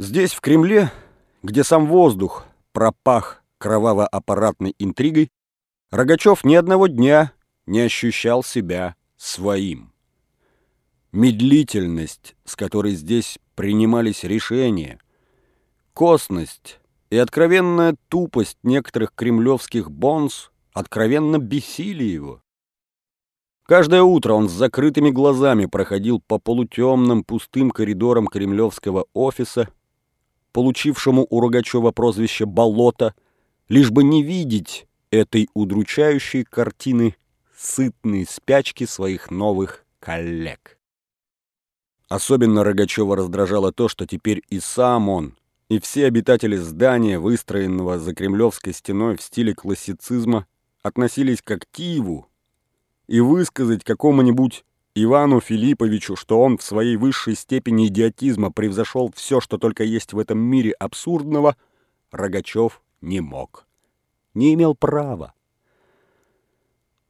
Здесь, в Кремле, где сам воздух пропах кроваво-аппаратной интригой, Рогачев ни одного дня не ощущал себя своим. Медлительность, с которой здесь принимались решения, косность и откровенная тупость некоторых кремлевских бонс откровенно бесили его. Каждое утро он с закрытыми глазами проходил по полутемным пустым коридорам кремлевского офиса, получившему у Рогачева прозвище «Болото», лишь бы не видеть этой удручающей картины сытной спячки своих новых коллег. Особенно Рогачева раздражало то, что теперь и сам он, и все обитатели здания, выстроенного за Кремлевской стеной в стиле классицизма, относились к активу, и высказать какому-нибудь Ивану Филипповичу, что он в своей высшей степени идиотизма превзошел все, что только есть в этом мире абсурдного, Рогачев не мог. Не имел права.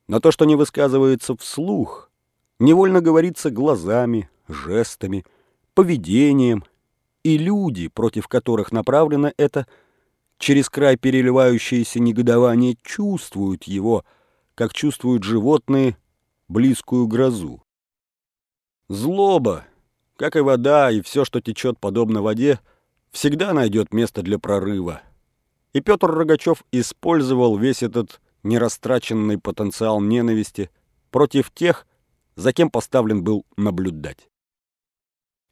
Но то, что не высказывается вслух, невольно говорится глазами, жестами, поведением, и люди, против которых направлено это, через край переливающееся негодование, чувствуют его, как чувствуют животные близкую грозу. Злоба, как и вода, и все, что течет подобно воде, всегда найдет место для прорыва. И Петр Рогачев использовал весь этот нерастраченный потенциал ненависти против тех, за кем поставлен был наблюдать.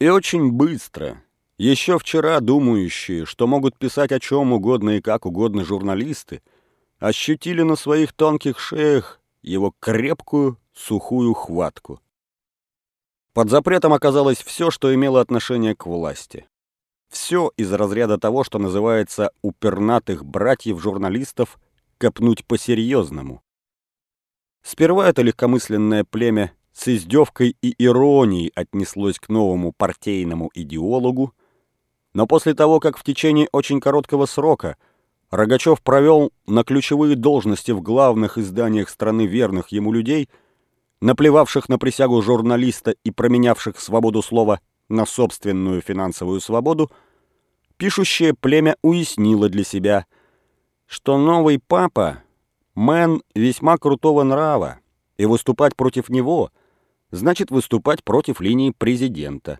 И очень быстро, еще вчера думающие, что могут писать о чем угодно и как угодно журналисты, ощутили на своих тонких шеях его крепкую, сухую хватку. Под запретом оказалось все, что имело отношение к власти. Все из разряда того, что называется у пернатых братьев-журналистов копнуть по-серьезному. Сперва это легкомысленное племя с издевкой и иронией отнеслось к новому партийному идеологу, но после того, как в течение очень короткого срока Рогачев провел на ключевые должности в главных изданиях страны верных ему людей – наплевавших на присягу журналиста и променявших свободу слова на собственную финансовую свободу, пишущее племя уяснило для себя, что новый папа — мэн весьма крутого нрава, и выступать против него значит выступать против линии президента.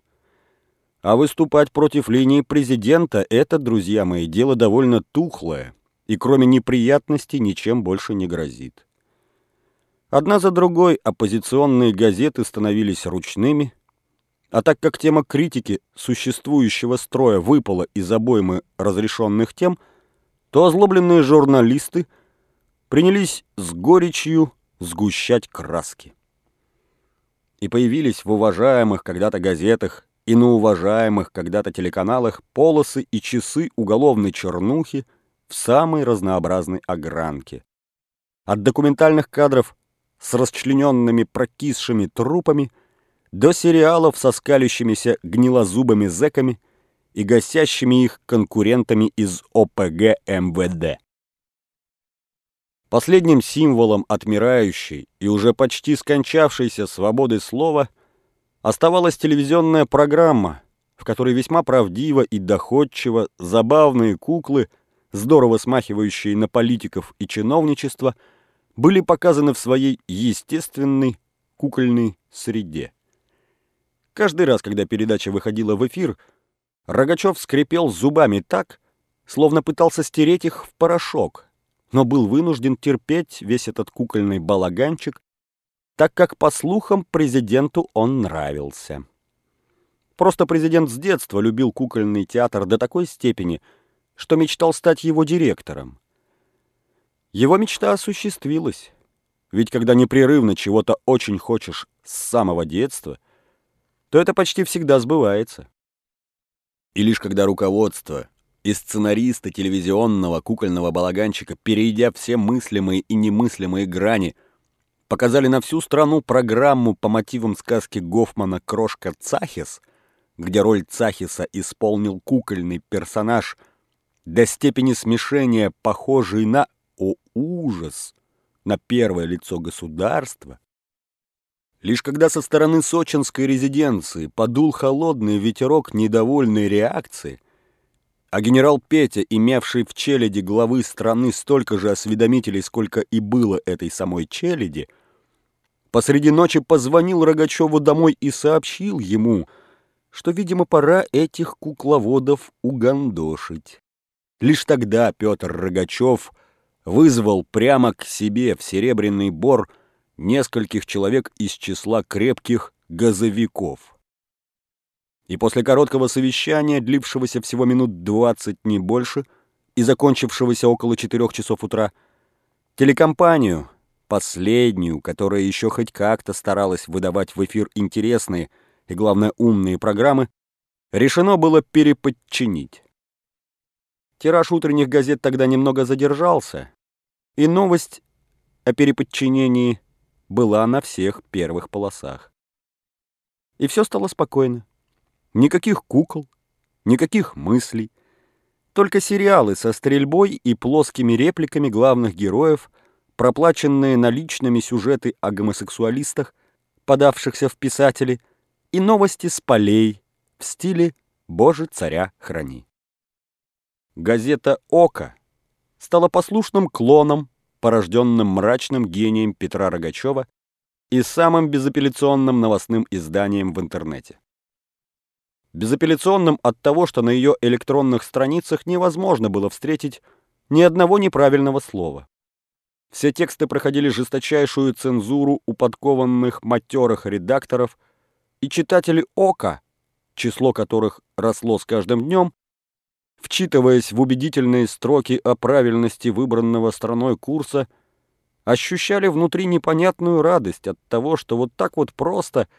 А выступать против линии президента — это, друзья мои, дело довольно тухлое, и кроме неприятностей ничем больше не грозит. Одна за другой оппозиционные газеты становились ручными, а так как тема критики существующего строя выпала из обоймы разрешенных тем, то озлобленные журналисты принялись с горечью сгущать краски. И появились в уважаемых когда-то газетах и на уважаемых когда-то телеканалах полосы и часы уголовной чернухи в самой разнообразной огранке. От документальных кадров с расчлененными прокисшими трупами до сериалов со скалящимися гнилозубыми зэками и гасящими их конкурентами из ОПГ МВД. Последним символом отмирающей и уже почти скончавшейся свободы слова оставалась телевизионная программа, в которой весьма правдиво и доходчиво забавные куклы, здорово смахивающие на политиков и чиновничество – были показаны в своей естественной кукольной среде. Каждый раз, когда передача выходила в эфир, Рогачев скрипел зубами так, словно пытался стереть их в порошок, но был вынужден терпеть весь этот кукольный балаганчик, так как, по слухам, президенту он нравился. Просто президент с детства любил кукольный театр до такой степени, что мечтал стать его директором. Его мечта осуществилась. Ведь когда непрерывно чего-то очень хочешь с самого детства, то это почти всегда сбывается. И лишь когда руководство и сценаристы телевизионного кукольного балаганчика, перейдя все мыслимые и немыслимые грани, показали на всю страну программу по мотивам сказки Гофмана «Крошка Цахис», где роль Цахиса исполнил кукольный персонаж до степени смешения, похожий на ужас! На первое лицо государства. Лишь когда со стороны сочинской резиденции подул холодный ветерок недовольной реакции, А генерал Петя, имевший в челяди главы страны столько же осведомителей, сколько и было этой самой челяди, посреди ночи позвонил Рогачеву домой и сообщил ему, что, видимо, пора этих кукловодов угандошить. Лишь тогда Петр Рогачев вызвал прямо к себе в Серебряный Бор нескольких человек из числа крепких газовиков. И после короткого совещания, длившегося всего минут двадцать, не больше, и закончившегося около четырех часов утра, телекомпанию, последнюю, которая еще хоть как-то старалась выдавать в эфир интересные и, главное, умные программы, решено было переподчинить. Тираж утренних газет тогда немного задержался, и новость о переподчинении была на всех первых полосах. И все стало спокойно. Никаких кукол, никаких мыслей. Только сериалы со стрельбой и плоскими репликами главных героев, проплаченные наличными сюжеты о гомосексуалистах, подавшихся в писатели, и новости с полей в стиле «Боже, царя храни». Газета «Око» стала послушным клоном, порожденным мрачным гением Петра Рогачева и самым безапелляционным новостным изданием в интернете безапелляционным от того, что на ее электронных страницах невозможно было встретить ни одного неправильного слова. Все тексты проходили жесточайшую цензуру у подкованных матерых редакторов, и читатели «Ока», число которых росло с каждым днем, вчитываясь в убедительные строки о правильности выбранного страной курса, ощущали внутри непонятную радость от того, что вот так вот просто –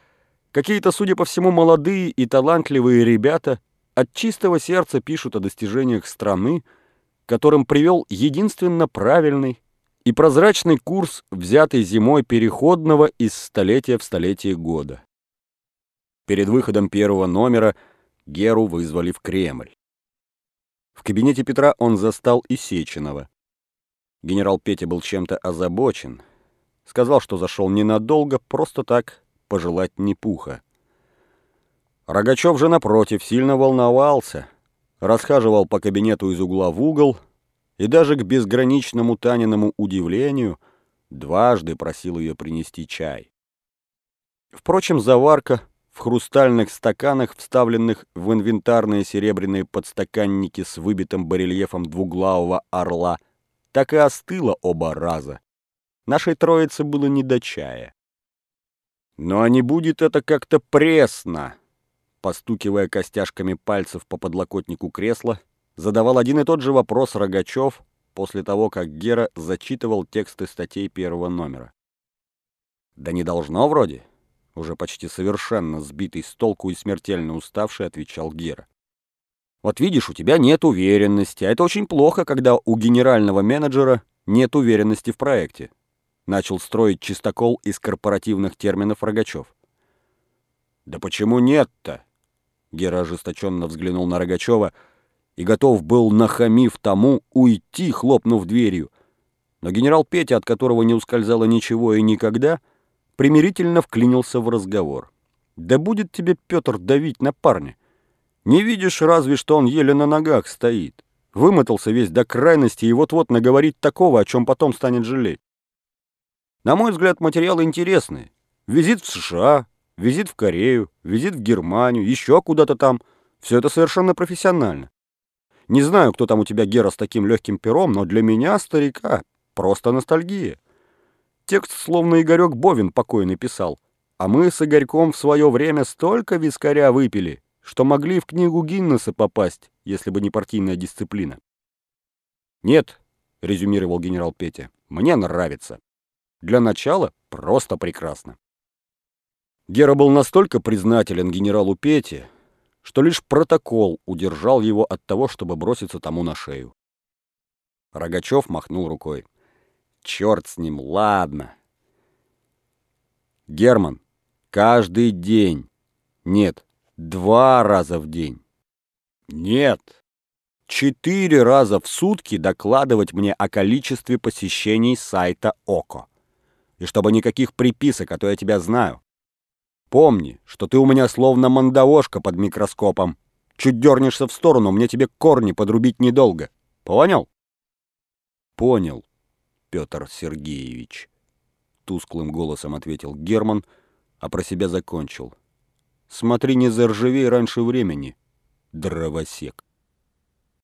Какие-то, судя по всему, молодые и талантливые ребята от чистого сердца пишут о достижениях страны, которым привел единственно правильный и прозрачный курс, взятый зимой переходного из столетия в столетие года. Перед выходом первого номера Геру вызвали в Кремль. В кабинете Петра он застал Исеченова. Генерал Петя был чем-то озабочен. Сказал, что зашел ненадолго, просто так, пожелать ни пуха. Рогачев же, напротив, сильно волновался, расхаживал по кабинету из угла в угол и даже к безграничному Таниному удивлению дважды просил ее принести чай. Впрочем, заварка в хрустальных стаканах, вставленных в инвентарные серебряные подстаканники с выбитым барельефом двуглавого орла, так и остыла оба раза. Нашей троице было не до чая. Но не будет это как-то пресно, постукивая костяшками пальцев по подлокотнику кресла, задавал один и тот же вопрос Рогачев после того, как Гера зачитывал тексты статей первого номера. «Да не должно вроде», — уже почти совершенно сбитый с толку и смертельно уставший, отвечал Гера. «Вот видишь, у тебя нет уверенности, а это очень плохо, когда у генерального менеджера нет уверенности в проекте начал строить чистокол из корпоративных терминов Рогачев. «Да почему нет-то?» Гера ожесточенно взглянул на Рогачева и готов был, нахамив тому, уйти, хлопнув дверью. Но генерал Петя, от которого не ускользало ничего и никогда, примирительно вклинился в разговор. «Да будет тебе, Петр, давить на парня. Не видишь разве, что он еле на ногах стоит. Вымотался весь до крайности и вот-вот наговорит такого, о чем потом станет жалеть. На мой взгляд, материалы интересные. Визит в США, визит в Корею, визит в Германию, еще куда-то там. Все это совершенно профессионально. Не знаю, кто там у тебя, Гера, с таким легким пером, но для меня, старика, просто ностальгия. Текст словно Игорек Бовин покойный писал. А мы с Игорьком в свое время столько вискаря выпили, что могли в книгу Гиннесса попасть, если бы не партийная дисциплина. «Нет», — резюмировал генерал Петя, — «мне нравится». Для начала просто прекрасно. Гера был настолько признателен генералу Пете, что лишь протокол удержал его от того, чтобы броситься тому на шею. Рогачев махнул рукой. «Черт с ним, ладно!» «Герман, каждый день. Нет, два раза в день. Нет, четыре раза в сутки докладывать мне о количестве посещений сайта ОКО и чтобы никаких приписок, а то я тебя знаю. Помни, что ты у меня словно мандавошка под микроскопом. Чуть дернешься в сторону, мне тебе корни подрубить недолго. Понял? Понял, Петр Сергеевич. Тусклым голосом ответил Герман, а про себя закончил. Смотри, не заржавей раньше времени, дровосек.